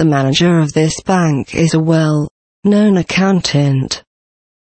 The manager of this bank is a well-known accountant.